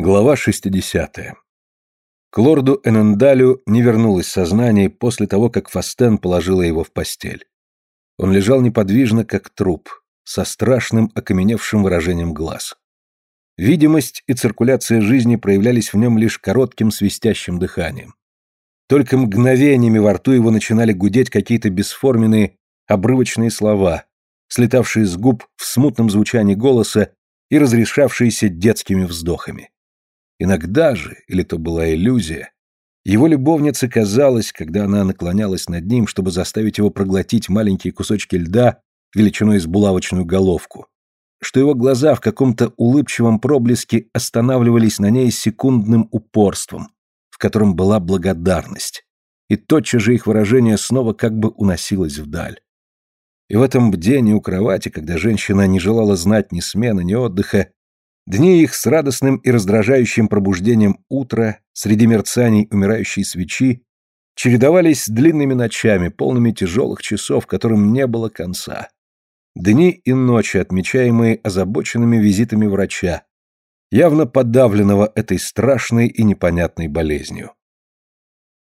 Глава 60. К лорду Энендалю не вернулось сознание после того, как Фастен положила его в постель. Он лежал неподвижно, как труп, со страшным окаменевшим выражением глаз. Видимость и циркуляция жизни проявлялись в нем лишь коротким свистящим дыханием. Только мгновениями во рту его начинали гудеть какие-то бесформенные, обрывочные слова, слетавшие с губ в смутном звучании голоса и разрешавшиеся детскими вздохами. Иногда же, или то была иллюзия, его любовнице казалось, когда она наклонялась над ним, чтобы заставить его проглотить маленькие кусочки льда величиной с булавочную головку, что его глаза в каком-то улыбчивом проблеске останавливались на ней секундным упорством, в котором была благодарность, и тотчас же их выражение снова как бы уносилось вдаль. И в этом бдении у кровати, когда женщина не желала знать ни смены, ни отдыха, Дни их с радостным и раздражающим пробуждением утра среди мерцаний умирающей свечи чередовались с длинными ночами, полными тяжелых часов, которым не было конца. Дни и ночи, отмечаемые озабоченными визитами врача, явно подавленного этой страшной и непонятной болезнью.